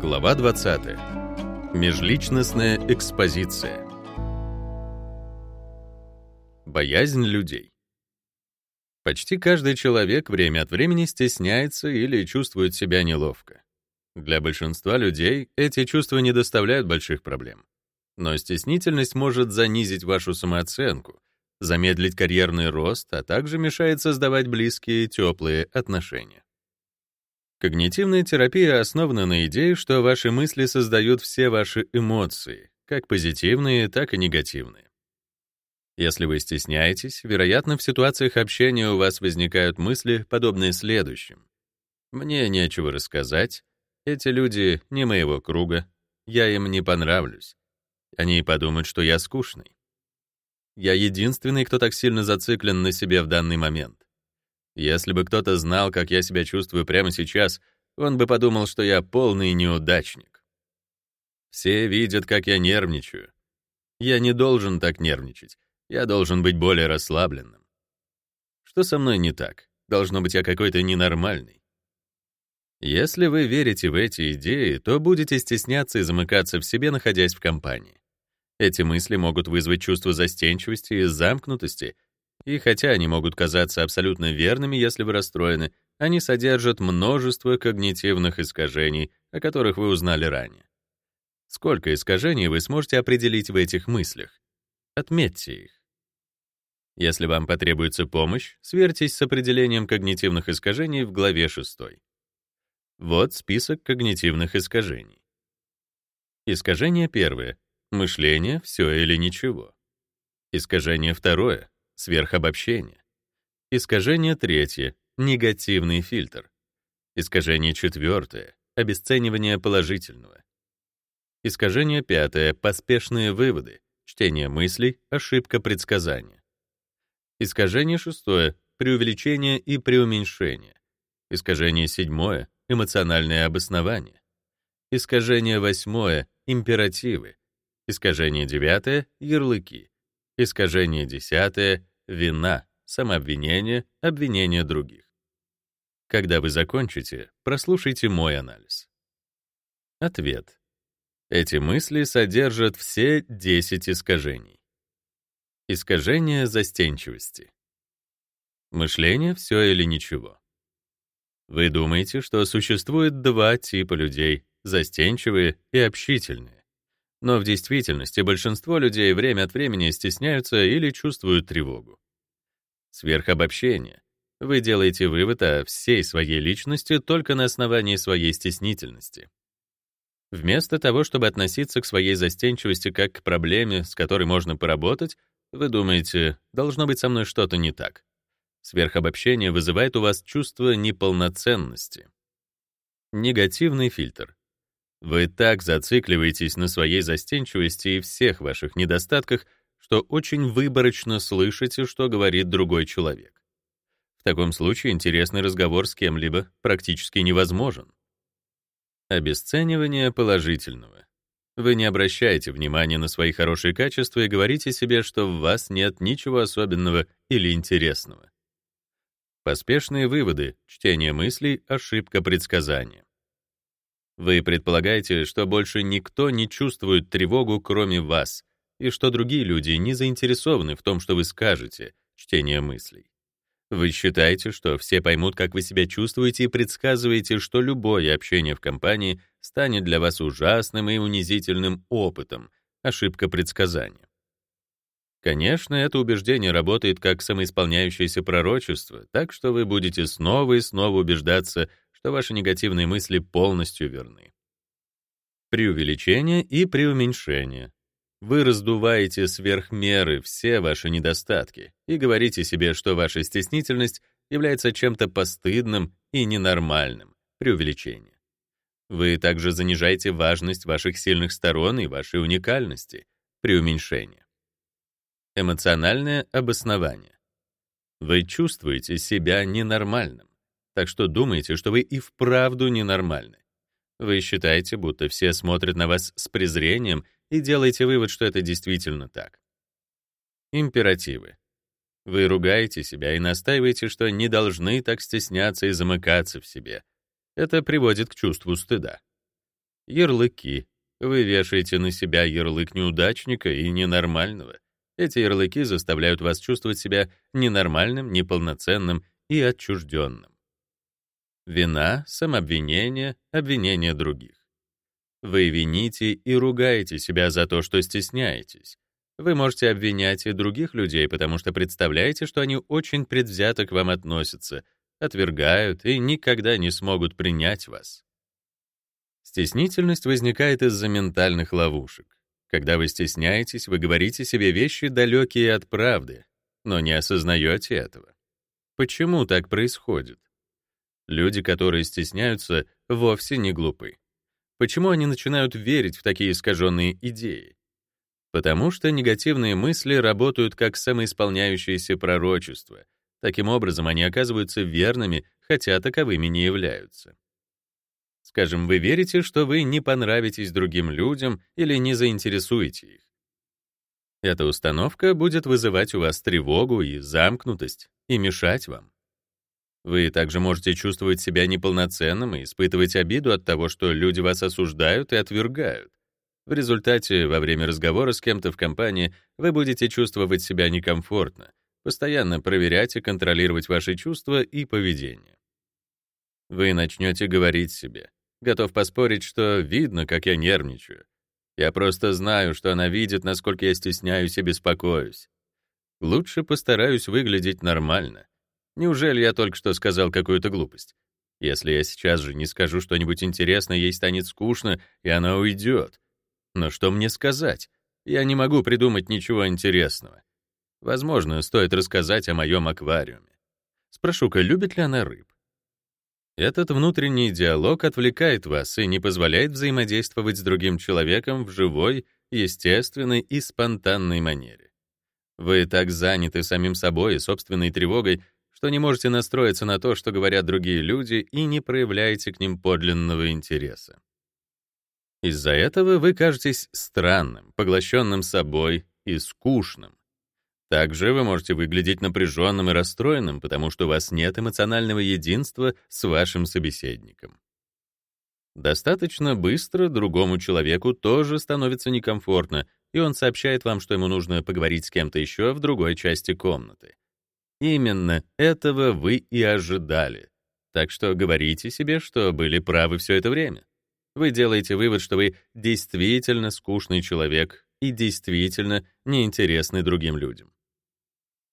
Глава 20. Межличностная экспозиция. Боязнь людей. Почти каждый человек время от времени стесняется или чувствует себя неловко. Для большинства людей эти чувства не доставляют больших проблем. Но стеснительность может занизить вашу самооценку, замедлить карьерный рост, а также мешает создавать близкие, теплые отношения. Когнитивная терапия основана на идее, что ваши мысли создают все ваши эмоции, как позитивные, так и негативные. Если вы стесняетесь, вероятно, в ситуациях общения у вас возникают мысли, подобные следующим. «Мне нечего рассказать, эти люди не моего круга, я им не понравлюсь. Они подумают, что я скучный. Я единственный, кто так сильно зациклен на себе в данный момент. Если бы кто-то знал, как я себя чувствую прямо сейчас, он бы подумал, что я полный неудачник. Все видят, как я нервничаю. Я не должен так нервничать. Я должен быть более расслабленным. Что со мной не так? Должно быть, я какой-то ненормальный. Если вы верите в эти идеи, то будете стесняться и замыкаться в себе, находясь в компании. Эти мысли могут вызвать чувство застенчивости и замкнутости — и хотя они могут казаться абсолютно верными, если вы расстроены, они содержат множество когнитивных искажений, о которых вы узнали ранее. Сколько искажений вы сможете определить в этих мыслях? Отметьте их. Если вам потребуется помощь, сверьтесь с определением когнитивных искажений в главе 6. Вот список когнитивных искажений. Искажение первое. Мышление — все или ничего. Искажение второе сверхобобщение. Искажение третье — негативный фильтр. Искажение четвертое — обесценивание положительного. Искажение пятое — поспешные выводы, чтение мыслей, ошибка предсказания. Искажение шестое — преувеличение и преуменьшение. Искажение седьмое — эмоциональное обоснование. Искажение восьмое — императивы. Искажение девятое — ярлыки. Искажение десятое — вина, самообвинение, обвинение других. Когда вы закончите, прослушайте мой анализ. Ответ. Эти мысли содержат все 10 искажений. Искажение застенчивости. Мышление — все или ничего. Вы думаете, что существует два типа людей — застенчивые и общительные. Но в действительности большинство людей время от времени стесняются или чувствуют тревогу. Сверхобобщение. Вы делаете вывод о всей своей личности только на основании своей стеснительности. Вместо того, чтобы относиться к своей застенчивости как к проблеме, с которой можно поработать, вы думаете, должно быть со мной что-то не так. Сверхобобщение вызывает у вас чувство неполноценности. Негативный фильтр. Вы так зацикливаетесь на своей застенчивости и всех ваших недостатках, что очень выборочно слышите, что говорит другой человек. В таком случае интересный разговор с кем-либо практически невозможен. Обесценивание положительного. Вы не обращаете внимания на свои хорошие качества и говорите себе, что в вас нет ничего особенного или интересного. Поспешные выводы, чтение мыслей, ошибка предсказания. Вы предполагаете, что больше никто не чувствует тревогу, кроме вас, и что другие люди не заинтересованы в том, что вы скажете, чтение мыслей. Вы считаете, что все поймут, как вы себя чувствуете, и предсказываете, что любое общение в компании станет для вас ужасным и унизительным опытом, ошибка предсказания. Конечно, это убеждение работает как самоисполняющееся пророчество, так что вы будете снова и снова убеждаться, что ваши негативные мысли полностью верны. Преувеличение и преуменьшение. Вы раздуваете сверх меры все ваши недостатки и говорите себе, что ваша стеснительность является чем-то постыдным и ненормальным, преувеличение. Вы также занижаете важность ваших сильных сторон и вашей уникальности, преуменьшение. Эмоциональное обоснование. Вы чувствуете себя ненормальным так что думаете, что вы и вправду ненормальны. Вы считаете, будто все смотрят на вас с презрением и делаете вывод, что это действительно так. Императивы. Вы ругаете себя и настаиваете, что не должны так стесняться и замыкаться в себе. Это приводит к чувству стыда. Ярлыки. Вы вешаете на себя ярлык неудачника и ненормального. Эти ярлыки заставляют вас чувствовать себя ненормальным, неполноценным и отчужденным. Вина, самообвинение, обвинение других. Вы вините и ругаете себя за то, что стесняетесь. Вы можете обвинять и других людей, потому что представляете, что они очень предвзято к вам относятся, отвергают и никогда не смогут принять вас. Стеснительность возникает из-за ментальных ловушек. Когда вы стесняетесь, вы говорите себе вещи, далекие от правды, но не осознаете этого. Почему так происходит? Люди, которые стесняются, вовсе не глупы. Почему они начинают верить в такие искаженные идеи? Потому что негативные мысли работают как самоисполняющиеся пророчества. Таким образом, они оказываются верными, хотя таковыми не являются. Скажем, вы верите, что вы не понравитесь другим людям или не заинтересуете их. Эта установка будет вызывать у вас тревогу и замкнутость и мешать вам. Вы также можете чувствовать себя неполноценным и испытывать обиду от того, что люди вас осуждают и отвергают. В результате, во время разговора с кем-то в компании, вы будете чувствовать себя некомфортно, постоянно проверять и контролировать ваши чувства и поведение. Вы начнете говорить себе, готов поспорить, что видно, как я нервничаю. Я просто знаю, что она видит, насколько я стесняюсь и беспокоюсь. Лучше постараюсь выглядеть нормально. Неужели я только что сказал какую-то глупость? Если я сейчас же не скажу что-нибудь интересное, ей станет скучно, и она уйдет. Но что мне сказать? Я не могу придумать ничего интересного. Возможно, стоит рассказать о моем аквариуме. Спрошу-ка, любит ли она рыб? Этот внутренний диалог отвлекает вас и не позволяет взаимодействовать с другим человеком в живой, естественной и спонтанной манере. Вы так заняты самим собой и собственной тревогой, что не можете настроиться на то, что говорят другие люди, и не проявляете к ним подлинного интереса. Из-за этого вы кажетесь странным, поглощенным собой и скучным. Также вы можете выглядеть напряженным и расстроенным, потому что у вас нет эмоционального единства с вашим собеседником. Достаточно быстро другому человеку тоже становится некомфортно, и он сообщает вам, что ему нужно поговорить с кем-то еще в другой части комнаты. Именно этого вы и ожидали. Так что говорите себе, что были правы все это время. Вы делаете вывод, что вы действительно скучный человек и действительно неинтересный другим людям.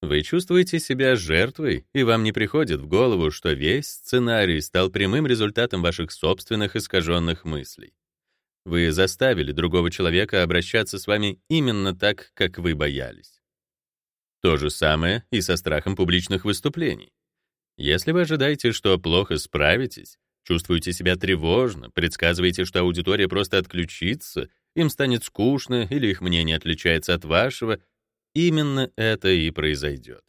Вы чувствуете себя жертвой, и вам не приходит в голову, что весь сценарий стал прямым результатом ваших собственных искаженных мыслей. Вы заставили другого человека обращаться с вами именно так, как вы боялись. То же самое и со страхом публичных выступлений. Если вы ожидаете, что плохо справитесь, чувствуете себя тревожно, предсказываете, что аудитория просто отключится, им станет скучно или их мнение отличается от вашего, именно это и произойдет.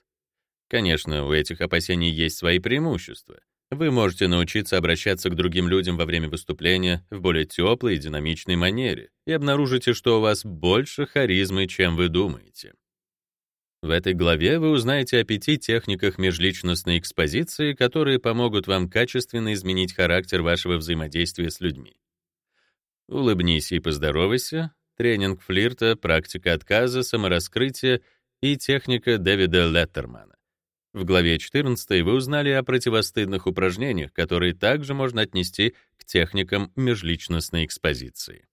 Конечно, у этих опасений есть свои преимущества. Вы можете научиться обращаться к другим людям во время выступления в более теплой и динамичной манере и обнаружите, что у вас больше харизмы, чем вы думаете. В этой главе вы узнаете о пяти техниках межличностной экспозиции, которые помогут вам качественно изменить характер вашего взаимодействия с людьми. Улыбнись и поздоровайся, тренинг флирта, практика отказа, самораскрытие и техника Дэвида Леттермана. В главе 14 вы узнали о противостыдных упражнениях, которые также можно отнести к техникам межличностной экспозиции.